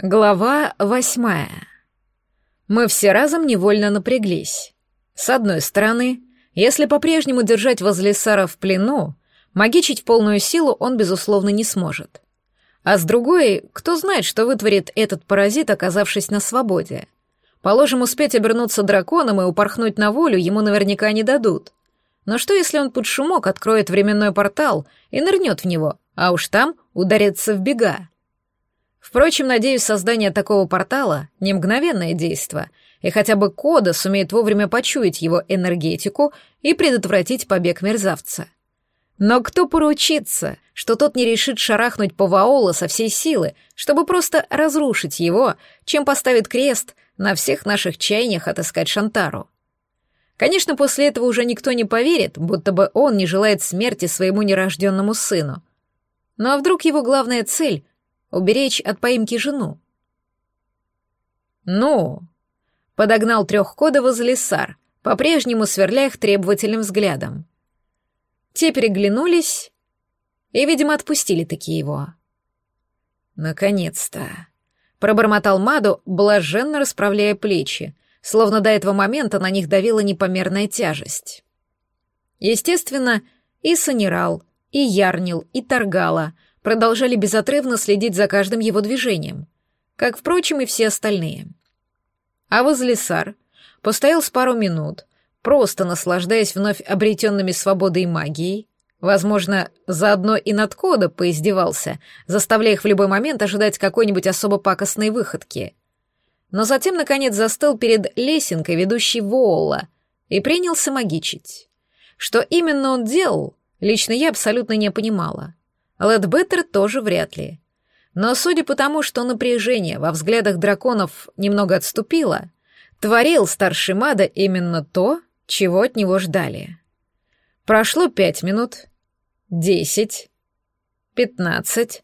Глава восьмая. Мы все разом невольно напряглись. С одной стороны, если по-прежнему держать возле Сара в плену, магичить в полную силу он, безусловно, не сможет. А с другой, кто знает, что вытворит этот паразит, оказавшись на свободе. Положим, успеть обернуться драконом и упорхнуть на волю ему наверняка не дадут. Но что, если он под шумок откроет временной портал и нырнет в него, а уж там ударится в бега? Впрочем, надеюсь, создание такого портала — не мгновенное действо, и хотя бы Кода сумеет вовремя почуять его энергетику и предотвратить побег мерзавца. Но кто поручится, что тот не решит шарахнуть по Ваола со всей силы, чтобы просто разрушить его, чем поставит крест на всех наших чаяниях отыскать Шантару? Конечно, после этого уже никто не поверит, будто бы он не желает смерти своему нерожденному сыну. Ну а вдруг его главная цель уберечь от поимки жену. «Ну?» — подогнал трехкодово Залисар, по-прежнему сверля их требовательным взглядом. Те переглянулись и, видимо, отпустили такие его. «Наконец-то!» — пробормотал Маду, блаженно расправляя плечи, словно до этого момента на них давила непомерная тяжесть. Естественно, и Санерал, и Ярнил, и Таргала — продолжали безотрывно следить за каждым его движением, как, впрочем, и все остальные. А возле Сар постоял с пару минут, просто наслаждаясь вновь обретенными свободой и магией, возможно, заодно и над кода поиздевался, заставляя их в любой момент ожидать какой-нибудь особо пакостной выходки. Но затем, наконец, застыл перед лесенкой, ведущей Воула, и принялся магичить. Что именно он делал, лично я абсолютно не понимала. Лэдбеттер тоже вряд ли. Но судя по тому, что напряжение во взглядах драконов немного отступило, творил старший Мада именно то, чего от него ждали. Прошло пять минут, десять, пятнадцать.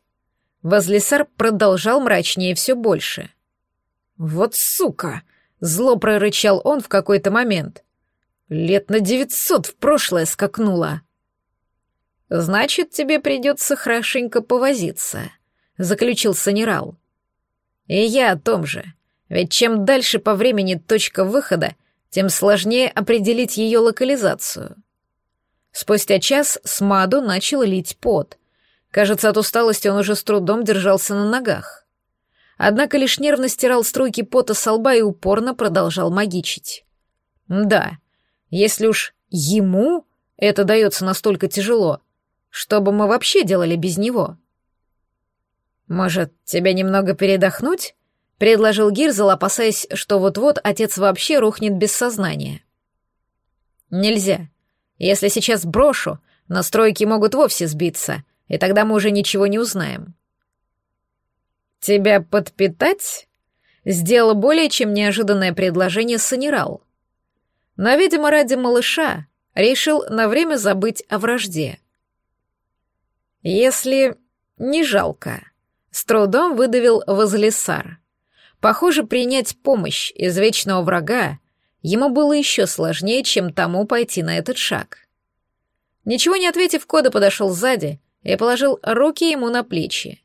Возлесар продолжал мрачнее все больше. «Вот сука!» — зло прорычал он в какой-то момент. «Лет на девятьсот в прошлое скакнула!» «Значит, тебе придется хорошенько повозиться», — заключил Санерал. «И я о том же. Ведь чем дальше по времени точка выхода, тем сложнее определить ее локализацию». Спустя час с Маду начал лить пот. Кажется, от усталости он уже с трудом держался на ногах. Однако лишь нервно стирал струйки пота со лба и упорно продолжал магичить. Да, если уж ему это дается настолько тяжело, что бы мы вообще делали без него? Может, тебя немного передохнуть? предложил Гирзел, опасаясь, что вот-вот отец вообще рухнет без сознания. Нельзя. Если сейчас брошу, настройки могут вовсе сбиться, и тогда мы уже ничего не узнаем. Тебя подпитать? Сделал более чем неожиданное предложение Санерал. Но, видимо, ради малыша решил на время забыть о вражде. «Если не жалко», — с трудом выдавил Возлесар. Похоже, принять помощь из вечного врага ему было еще сложнее, чем тому пойти на этот шаг. Ничего не ответив, Кода подошел сзади и положил руки ему на плечи.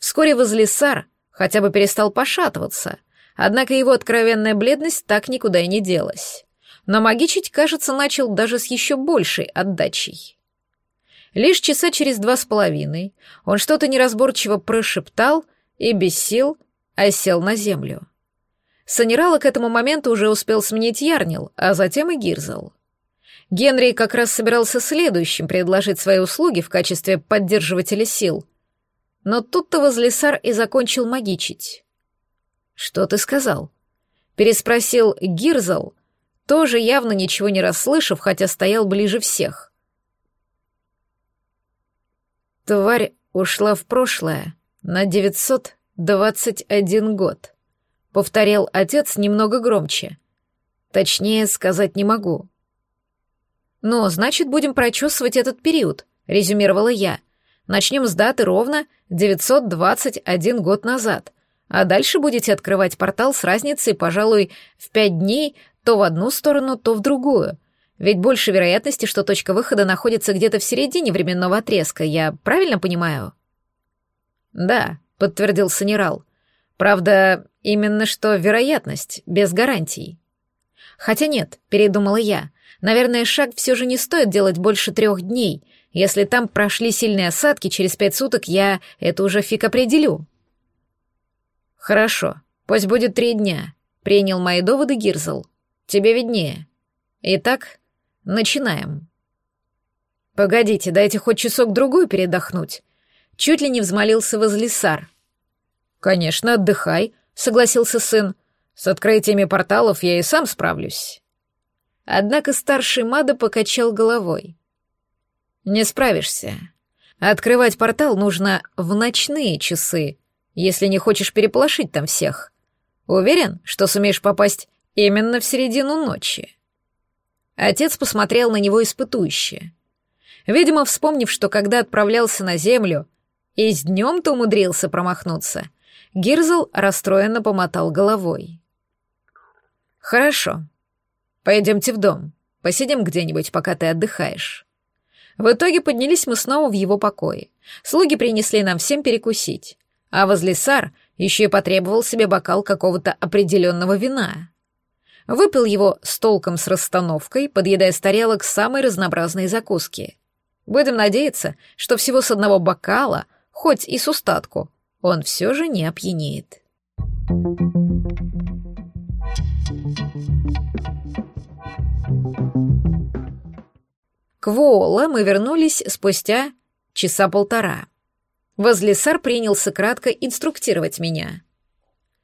Вскоре Возлесар хотя бы перестал пошатываться, однако его откровенная бледность так никуда и не делась. Но магичить, кажется, начал даже с еще большей отдачей. Лишь часа через два с половиной он что-то неразборчиво прошептал и без сил осел на землю. Санерала к этому моменту уже успел сменить Ярнил, а затем и Гирзал. Генри как раз собирался следующим предложить свои услуги в качестве поддерживателя сил. Но тут-то Возлесар и закончил магичить. «Что ты сказал?» — переспросил Гирзал, тоже явно ничего не расслышав, хотя стоял ближе всех. Тварь ушла в прошлое на 921 год. Повторял отец немного громче. Точнее сказать не могу. «Но, значит, будем прочесывать этот период», — резюмировала я. «Начнем с даты ровно 921 год назад, а дальше будете открывать портал с разницей, пожалуй, в пять дней то в одну сторону, то в другую. Ведь больше вероятности, что точка выхода находится где-то в середине временного отрезка, я правильно понимаю? Да, подтвердил Санерал. Правда, именно что вероятность, без гарантий. Хотя нет, передумала я. Наверное, шаг все же не стоит делать больше трех дней. Если там прошли сильные осадки, через пять суток я это уже фиг определю. Хорошо, пусть будет три дня, принял мои доводы Гирзл. Тебе виднее. Итак, начинаем. Погодите, дайте хоть часок-другую передохнуть. Чуть ли не взмолился возлесар. «Конечно, отдыхай», — согласился сын. «С открытиями порталов я и сам справлюсь». Однако старший Мада покачал головой. «Не справишься. Открывать портал нужно в ночные часы, если не хочешь переполошить там всех. Уверен, что сумеешь попасть именно в середину ночи?» Отец посмотрел на него испытующе. Видимо, вспомнив, что когда отправлялся на землю, и с днем-то умудрился промахнуться — Гирзл расстроенно помотал головой. «Хорошо. Пойдемте в дом. Посидим где-нибудь, пока ты отдыхаешь». В итоге поднялись мы снова в его покое. Слуги принесли нам всем перекусить. А возле сар еще и потребовал себе бокал какого-то определенного вина. Выпил его с толком с расстановкой, подъедая с тарелок самые разнообразные закуски. Будем надеяться, что всего с одного бокала, хоть и с устатку, он все же не опьянеет. К Воола мы вернулись спустя часа полтора. Возлесар принялся кратко инструктировать меня.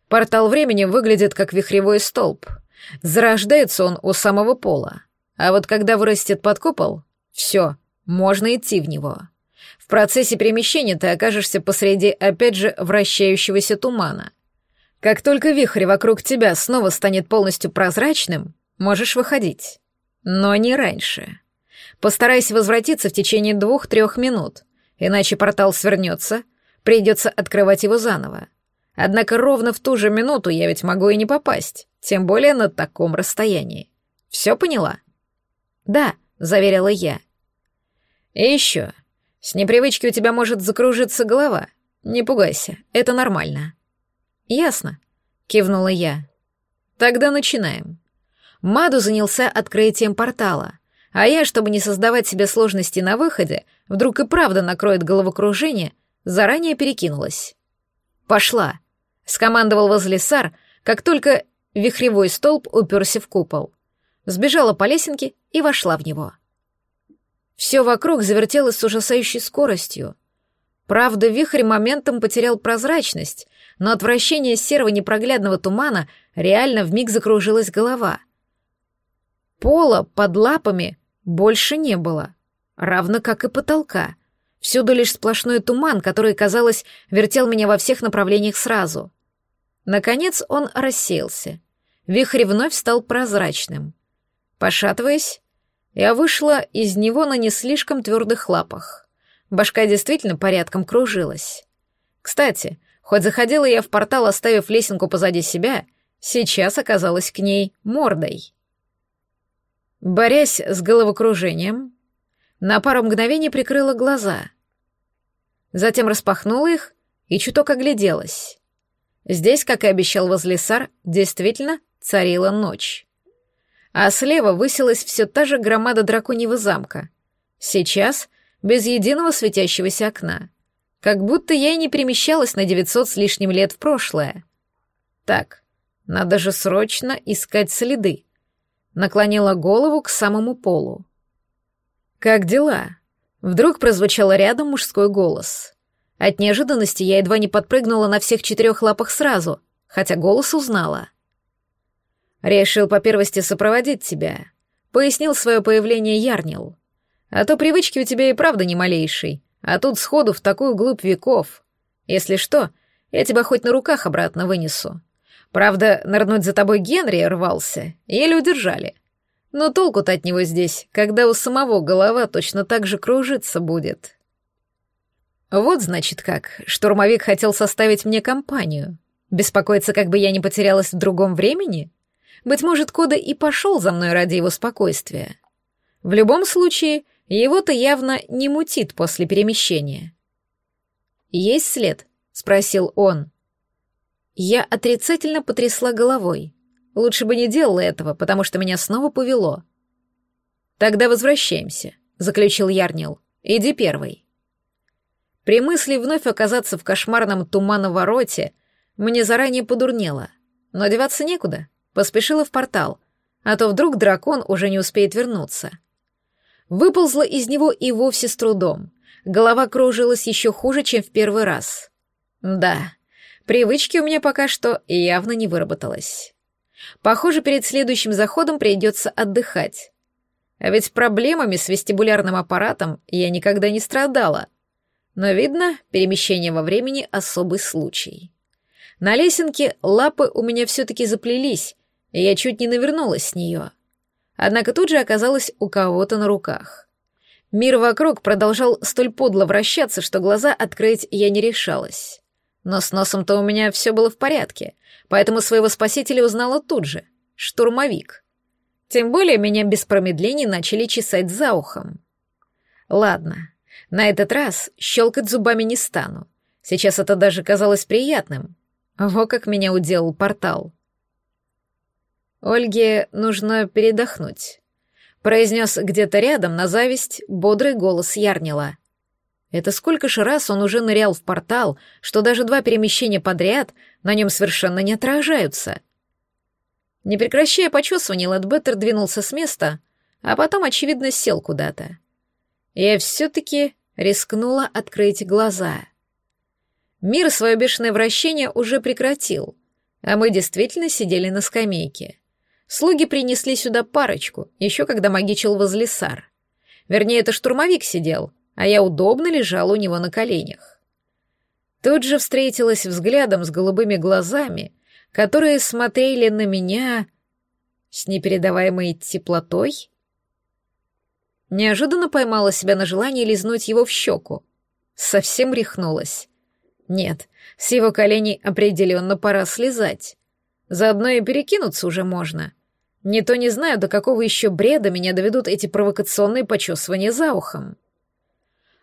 Портал времени выглядит как вихревой столб. Зарождается он у самого пола. А вот когда вырастет под купол, все, можно идти в него. В процессе перемещения ты окажешься посреди, опять же, вращающегося тумана. Как только вихрь вокруг тебя снова станет полностью прозрачным, можешь выходить. Но не раньше. Постарайся возвратиться в течение двух-трех минут, иначе портал свернется, придется открывать его заново. Однако ровно в ту же минуту я ведь могу и не попасть, тем более на таком расстоянии. Все поняла? Да, заверила я. И еще. С непривычки у тебя может закружиться голова. Не пугайся, это нормально. Ясно, кивнула я. Тогда начинаем. Маду занялся открытием портала, а я, чтобы не создавать себе сложности на выходе, вдруг и правда накроет головокружение, заранее перекинулась. «Пошла!» — скомандовал возле сар, как только вихревой столб уперся в купол. Сбежала по лесенке и вошла в него. Все вокруг завертелось с ужасающей скоростью. Правда, вихрь моментом потерял прозрачность, но от вращения серого непроглядного тумана реально вмиг закружилась голова. Пола под лапами больше не было, равно как и потолка. Всюду лишь сплошной туман, который, казалось, вертел меня во всех направлениях сразу. Наконец он рассеялся. Вихрь вновь стал прозрачным. Пошатываясь, я вышла из него на не слишком твердых лапах. Башка действительно порядком кружилась. Кстати, хоть заходила я в портал, оставив лесенку позади себя, сейчас оказалась к ней мордой. Борясь с головокружением, на пару мгновений прикрыла глаза. Затем распахнула их и чуток огляделась. Здесь, как и обещал возлесар, действительно царила ночь а слева высилась все та же громада драконьего замка. Сейчас без единого светящегося окна. Как будто я и не перемещалась на 900 с лишним лет в прошлое. Так, надо же срочно искать следы. Наклонила голову к самому полу. «Как дела?» Вдруг прозвучал рядом мужской голос. От неожиданности я едва не подпрыгнула на всех четырех лапах сразу, хотя голос узнала. Решил по первости сопроводить тебя. Пояснил свое появление Ярнил. А то привычки у тебя и правда не малейшей. А тут сходу в такую глубь веков. Если что, я тебя хоть на руках обратно вынесу. Правда, нырнуть за тобой Генри рвался, еле удержали. Но толку-то от него здесь, когда у самого голова точно так же кружиться будет. Вот, значит, как. Штурмовик хотел составить мне компанию. Беспокоиться, как бы я не потерялась в другом времени? Быть может, Кода и пошел за мной ради его спокойствия. В любом случае, его-то явно не мутит после перемещения. «Есть след?» — спросил он. Я отрицательно потрясла головой. Лучше бы не делала этого, потому что меня снова повело. «Тогда возвращаемся», — заключил Ярнил. «Иди первый». При мысли вновь оказаться в кошмарном тумановороте мне заранее подурнело. Но деваться некуда. Поспешила в портал, а то вдруг дракон уже не успеет вернуться. Выползла из него и вовсе с трудом. Голова кружилась еще хуже, чем в первый раз. Да, привычки у меня пока что явно не выработалось. Похоже, перед следующим заходом придется отдыхать. А ведь проблемами с вестибулярным аппаратом я никогда не страдала. Но, видно, перемещение во времени — особый случай. На лесенке лапы у меня все-таки заплелись, и я чуть не навернулась с нее. Однако тут же оказалась у кого-то на руках. Мир вокруг продолжал столь подло вращаться, что глаза открыть я не решалась. Но с носом-то у меня все было в порядке, поэтому своего спасителя узнала тут же — штурмовик. Тем более меня без промедлений начали чесать за ухом. Ладно, на этот раз щелкать зубами не стану. Сейчас это даже казалось приятным. Во как меня уделал портал. Ольге нужно передохнуть. Произнес где-то рядом на зависть бодрый голос Ярнила. Это сколько же раз он уже нырял в портал, что даже два перемещения подряд на нем совершенно не отражаются. Не прекращая почесывания, Лэдбеттер двинулся с места, а потом, очевидно, сел куда-то. Я все-таки рискнула открыть глаза — Мир свое бешеное вращение уже прекратил, а мы действительно сидели на скамейке. Слуги принесли сюда парочку, еще когда магичил возле сар. Вернее, это штурмовик сидел, а я удобно лежала у него на коленях. Тут же встретилась взглядом с голубыми глазами, которые смотрели на меня с непередаваемой теплотой. Неожиданно поймала себя на желании лизнуть его в щеку. Совсем рехнулась. Нет, с его коленей определенно пора слезать. Заодно и перекинуться уже можно. Не то не знаю, до какого еще бреда меня доведут эти провокационные почесывания за ухом.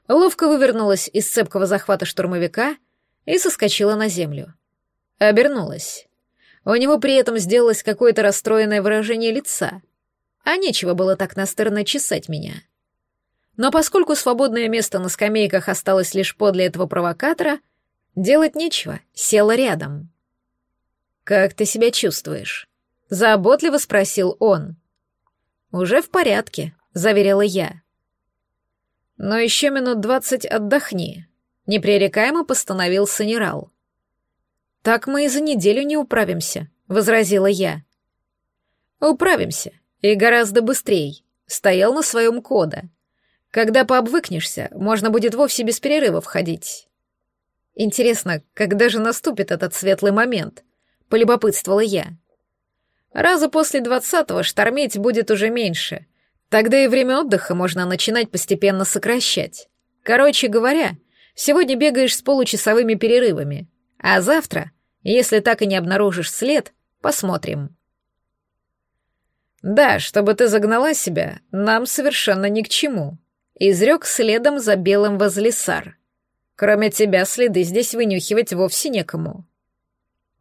Ловко вывернулась из цепкого захвата штурмовика и соскочила на землю. Обернулась. У него при этом сделалось какое-то расстроенное выражение лица, а нечего было так настырно чесать меня. Но поскольку свободное место на скамейках осталось лишь подле этого провокатора — Делать нечего, села рядом. «Как ты себя чувствуешь?» — заботливо спросил он. «Уже в порядке», — заверила я. «Но еще минут двадцать отдохни», — непререкаемо постановил Санерал. «Так мы и за неделю не управимся», — возразила я. «Управимся, и гораздо быстрее», — стоял на своем кода. «Когда пообвыкнешься, можно будет вовсе без перерыва входить». Интересно, когда же наступит этот светлый момент? Полюбопытствовала я. Раза после двадцатого штормить будет уже меньше. Тогда и время отдыха можно начинать постепенно сокращать. Короче говоря, сегодня бегаешь с получасовыми перерывами, а завтра, если так и не обнаружишь след, посмотрим. Да, чтобы ты загнала себя, нам совершенно ни к чему. Изрек следом за белым возлесар. Кроме тебя следы здесь вынюхивать вовсе некому.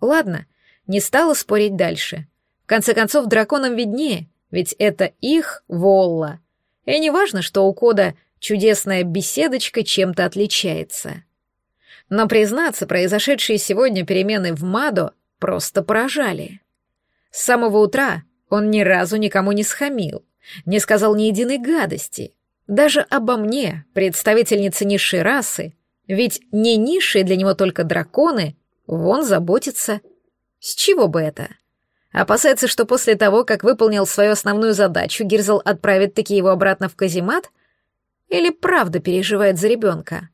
Ладно, не стала спорить дальше. В конце концов, драконам виднее, ведь это их Волла. И не важно, что у Кода чудесная беседочка чем-то отличается. Но, признаться, произошедшие сегодня перемены в Мадо просто поражали. С самого утра он ни разу никому не схамил, не сказал ни единой гадости. Даже обо мне, представительнице низшей расы, ведь не низшие для него только драконы, вон заботится. С чего бы это? Опасается, что после того, как выполнил свою основную задачу, Гирзл отправит таки его обратно в каземат? Или правда переживает за ребенка?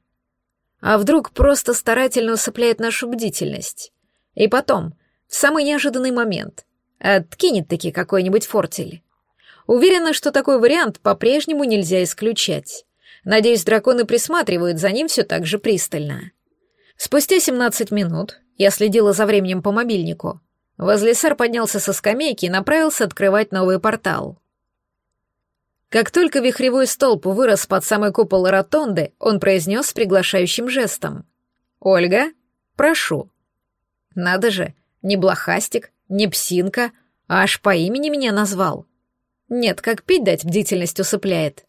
А вдруг просто старательно усыпляет нашу бдительность? И потом, в самый неожиданный момент, откинет таки какой-нибудь фортель? Уверена, что такой вариант по-прежнему нельзя исключать. Надеюсь, драконы присматривают за ним все так же пристально. Спустя 17 минут я следила за временем по мобильнику. Возлесар поднялся со скамейки и направился открывать новый портал. Как только вихревой столб вырос под самый купол ротонды, он произнес с приглашающим жестом. «Ольга, прошу». Надо же, не блохастик, не псинка, а аж по имени меня назвал. Нет, как пить дать бдительность усыпляет.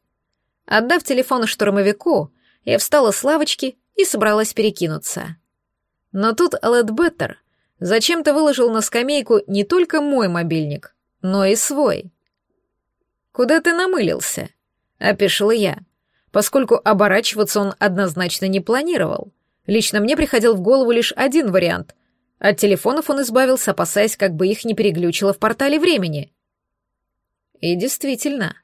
Отдав телефон штурмовику, я встала с лавочки и собралась перекинуться. Но тут Беттер зачем-то выложил на скамейку не только мой мобильник, но и свой. «Куда ты намылился?» — опешила я, поскольку оборачиваться он однозначно не планировал. Лично мне приходил в голову лишь один вариант. От телефонов он избавился, опасаясь, как бы их не переглючило в портале времени. И действительно,